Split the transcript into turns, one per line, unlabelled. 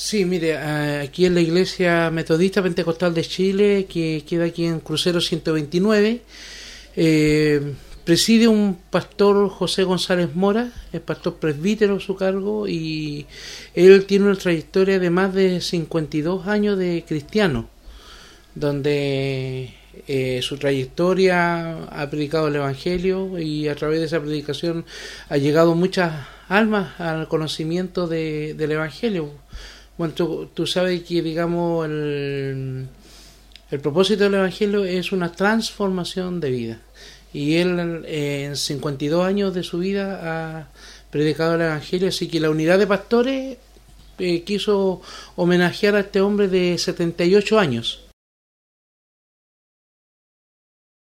Sí, mire, aquí en la Iglesia Metodista Pentecostal de Chile, que queda aquí en Crucero 129, eh, preside un pastor José González Mora, es pastor presbítero su cargo, y él tiene una trayectoria de más de 52 años de cristiano, donde eh, su trayectoria ha predicado el Evangelio y a través de esa predicación ha llegado muchas almas al conocimiento del Evangelio bueno, tú, sabes que, digamos, el, el propósito del Evangelio es una transformación de vida. Y él en 52 años de su vida ha predicado el Evangelio, así que la unidad de pastores eh, quiso homenajear a este hombre de 78 años